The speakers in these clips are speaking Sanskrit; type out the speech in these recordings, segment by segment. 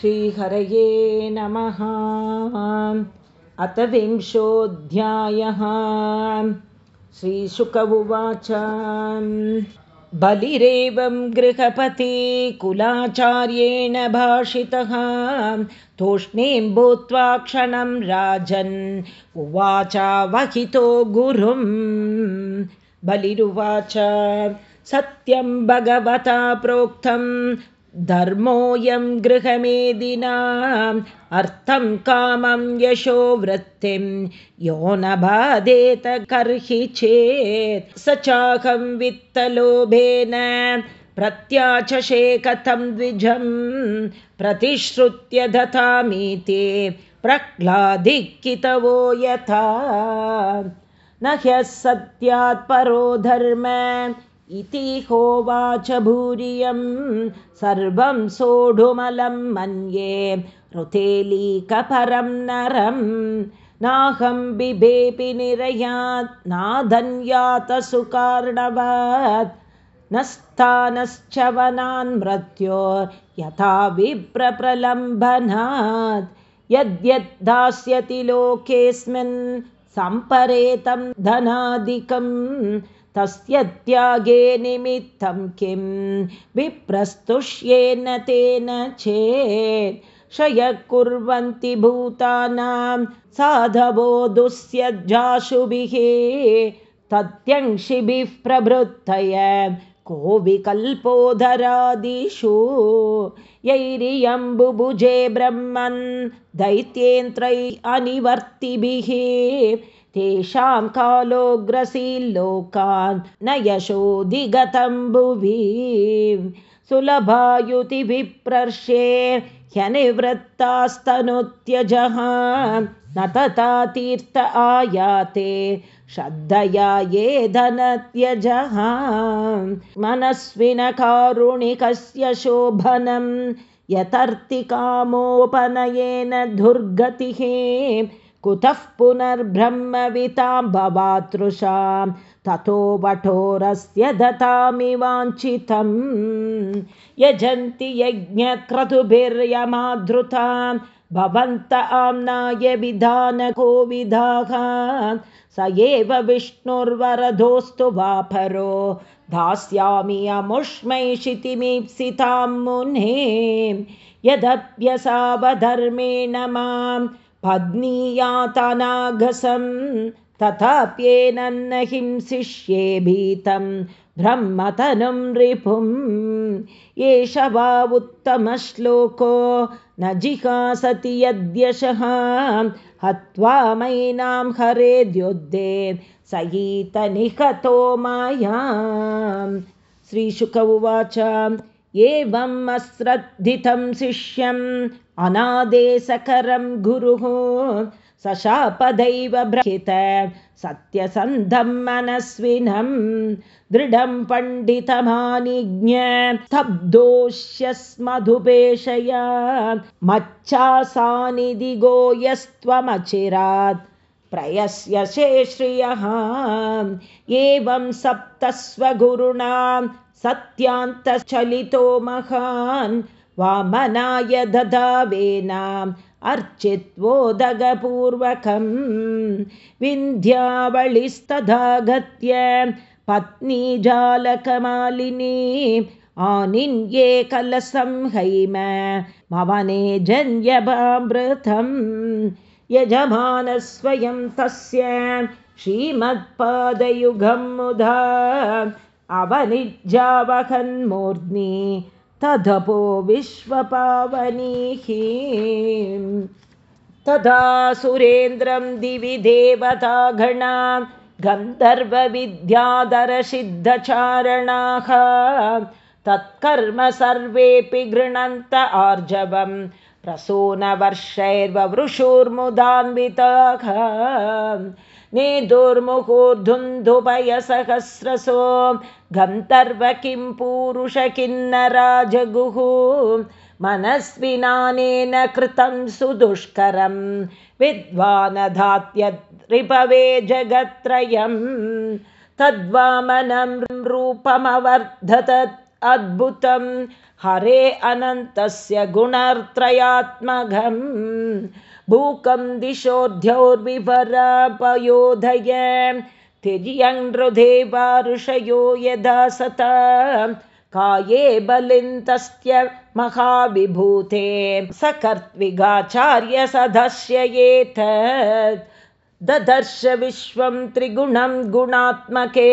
श्रीहरये नमः। अथ विंशोऽध्यायः। श्रीशुक उवाच। बलिरेवं गृहपति कुलाचार्येण भाषितः। तूष्णीं भूत्वा क्षणं राजन् उवाच वहितो गुरुं बलिरुवाच। सत्यं भगवता प्रोक्तं धर्मोऽयं गृहमेदिनाम् अर्थं कामं यशो वृत्तिं यो न बाधेत कर्हि चेत्। स चाहं वित्तलोभेन प्रत्याचषे कथं द्विजं प्रतिश्रुत्य दधामीति प्रह्लादिक्कितवो यथा। न ह्यः सत्यात् परो धर्म इति होवाच भूरियं सर्वं सोढुमलं मन्ये ऋतेलीकपरं नरं नाहं बिभेपि निरयात् नाधन्यातसुकार्णवात् न स्थानश्च वनान् मृत्यो यथा विप्रप्रलम्बनात् यद्यद् दास्यति लोकेऽस्मिन् सम्परेतं धनादिकम् तस्य त्यागे निमित्तं किं? विप्रस्तुष्येन तेन चेत् क्षयः कुर्वन्ति भूतानां साधवो दुःस्यजाशुभिः तत्यंशिभिः प्रभृतय को विकल्पोधरादिषु यैरियम्बुभुजे ब्रह्मन् दैत्येन्द्रै अनिवर्तिभिः तेषां कालोग्रसील्लोकान् न यशोधिगतं भुवि सुलभायुतिविप्रर्षे ह्यनिवृत्तास्तनुत्यजः न तथा तीर्थ आयाते श्रद्धया ये धनत्यजः। मनस्विनकारुणिकस्य शोभनं यतर्तिकामोपनयेन दुर्गतिः कुतः पुनर्ब्रह्मवितां भवातृषां ततो वठोरस्य दतामि वाञ्छितं यजन्ति यज्ञक्रतुभिर्यमाधृतां भवन्त आम्नाय विधाः। स एव विष्णुर्वरधोऽस्तु वापरो दास्यामि अमुष्मै क्षितिमीप्सितां मुने। यदप्यसावधर्मेण माम् पत्नीयातनागसं तथाप्येनन्न हिंसिष्ये भीतं ब्रह्मतनुं रिपुम् एष वा उत्तमश्लोको न जिहासति यद्यशः। हत्वा मैनां हरेद्युद्धे सहीतनिहतो मायां श्रीशुक उवाच एवम् अश्रद्धितं शिष्यम् अनादेशकरं गुरुः। सशापदैव ब्रहित सत्यसन्धं मनस्विनं दृढं पण्डितमानिज्ञ स्तब्दोष्यस्मधुपेशया मच्छासानिधिगो यस्त्वमचिरात् प्रयस्यशे श्रियः। एवं सप्तस्वगुरुणां सत्यान्तचलितो महान् वामनाय दधावेनाम् अर्चित्वोदगपूर्वकं विन्ध्यावलिस्तथागत्य पत्नी जालकमालिनी आनिन्ये कलसं हैम मवने जन्यभामृतं यजमानस्वयं तस्य श्रीमत्पादयुगं मुधा अवनिज्यावहन्मूर्ध्नि तदपो विश्वपावनीः तदा सुरेन्द्रं दिवि देवतागणा गन्धर्वविद्याधरसिद्धचारणाः। तत्कर्म सर्वेऽपि गृणन्त आर्जवं प्रसूनवर्षैर्ववृषुर्मुदान्विताः नेदुर्मुहुर्धुन्धुभयसहस्रसो। गन्धर्व किं पुरुष किन्नराजगुः मनस्विनानेन कृतं सुदुष्करं विद्वानधात्यद्रिभवे जगत्त्रयं तद्वामनं रूपमवर्धत अद्भुतं। हरे अनन्तस्य भूकं दिशोऽध्योर्विपरापयोधय तिर्यङ् यदा सता काये बलिन्तस्य महाविभूते सदर्श ददर्श त्रिगुणं गुणात्मके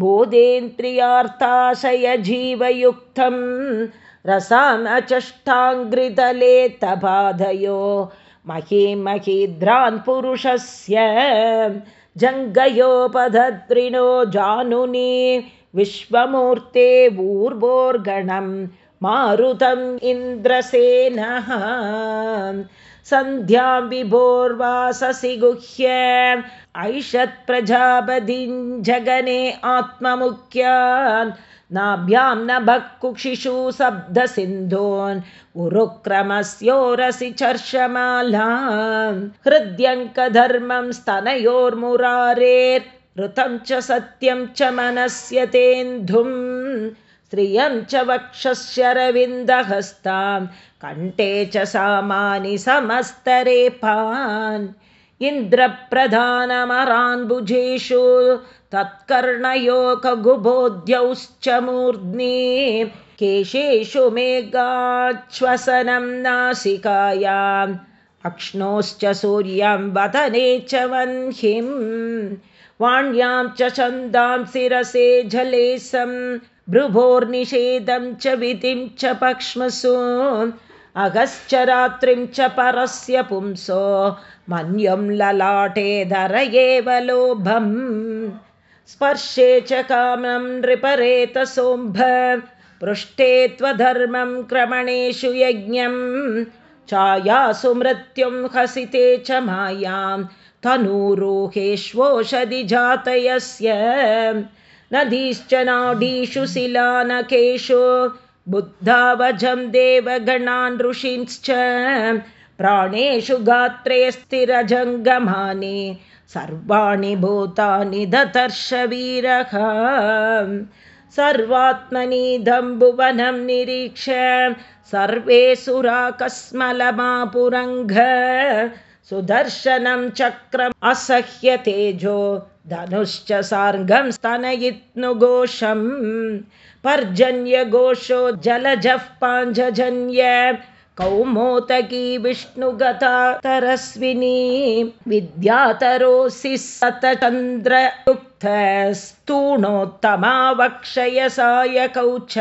बोधेन्द्रियार्थाशयजीवयुक्तं रसामचष्टाङ्घ्रितले तबाधयो महीमहीद्रान् पुरुषस्य जङ्गयोपधत्रिणो जानुनी विश्वमूर्ते ऊर्वोर्गणं मारुतम् इन्द्रसेनः। सन्ध्यां विभोर्वाससि गुह्य ऐषत्प्रजापदिं जगने आत्ममुख्यान् नाभ्यां न भक्कुक्षिषु शब्दसिन्धोन् उरुक्रमस्योरसि चर्षमाला हृद्यङ्कधर्मं स्तनयोर्मुरारेर् च सत्यं च मनस्य तेन्धुम् श्रियं च वक्षस्यरविन्दहस्तां कण्ठे च सामानि समस्तरेपान् इन्द्रप्रधानमरान् भुजेषु तत्कर्णयोकगुबोध्यौश्च मूर्ध्नि केशेषु मेघाश्वसनं नासिकायाम् अक्ष्णोश्च सूर्यं वदने च वह्निं वाण्यां च छन्दां शिरसे जलेसं भ्रुभोर्निषेधं च विधिं च पक्ष्मसु अगश्च रात्रिं च परस्य पुंसो मन्यं ललाटे धर एव लोभम्। स्पर्शे च कामं नृपरेतसोऽम्भ पृष्ठे त्वधर्मं क्रमणेषु यज्ञं छायासु मृत्युं हसिते च मायां तनूरोहेष्वोषधि जातयस्य। नदीश्च नाडीषु शिलानकेषु बुद्धावजं देवगणान् ऋषींश्च प्राणेषु गात्रे स्थिरजङ्गमानि सर्वाणि भूतानि दतर्षवीरः। सर्वात्मनि दम्भुवनं निरीक्ष सर्वे सुराकस्मलमापुरङ्घ सुदर्शनं चक्रम् असह्य तेजो धनुश्च सार्गं स्तनयित्नुघोषम् पर्जन्यघोषो जलजः पाञ्जन्य कौमोतकी विष्णुगता तरस्विनी। विद्यातरोऽसि सतचन्द्रयुक्तस्तूणोत्तमा वक्षयसाय कौच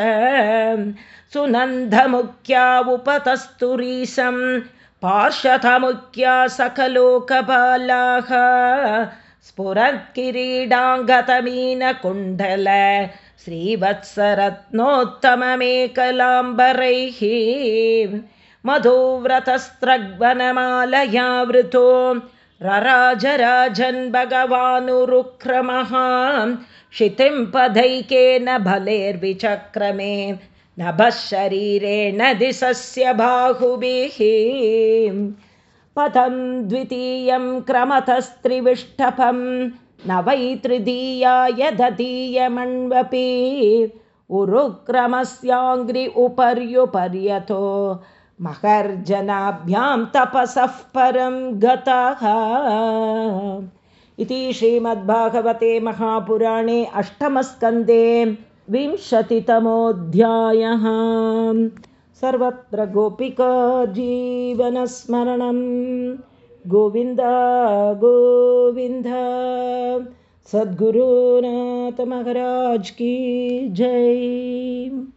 सुनन्दमुख्या उपतस्तुरीशं पार्श्वथमुख्या सकलोकपालाः स्फुरत्किरीडाङ्गतमीनकुण्डल श्रीवत्सरत्नोत्तममेकलाम्बरैः मधुव्रतस्त्रग्वनमालयावृतो रराजराजन् भगवानुरुक्रमः क्षितिं पदैकेन बलेर्विचक्रमे नभः शरीरेण दिशस्य बाहुभिः पथं द्वितीयं क्रमतस्त्रिविष्टपं। न वै तृतीयाय दधीयमण्वपि उरुक्रमस्याङ्घ्रि उपर्युपर्यतो। महर्जनाभ्यां तपसः परं गतः। इति श्रीमद्भागवते महापुराणे अष्टमस्कन्धे विंशतितमोऽध्यायः सर्वत्र गोपिका जीवनस्मरणं। गोविन्द गोविन्द। सद्गुरुनाथमहाराज की जय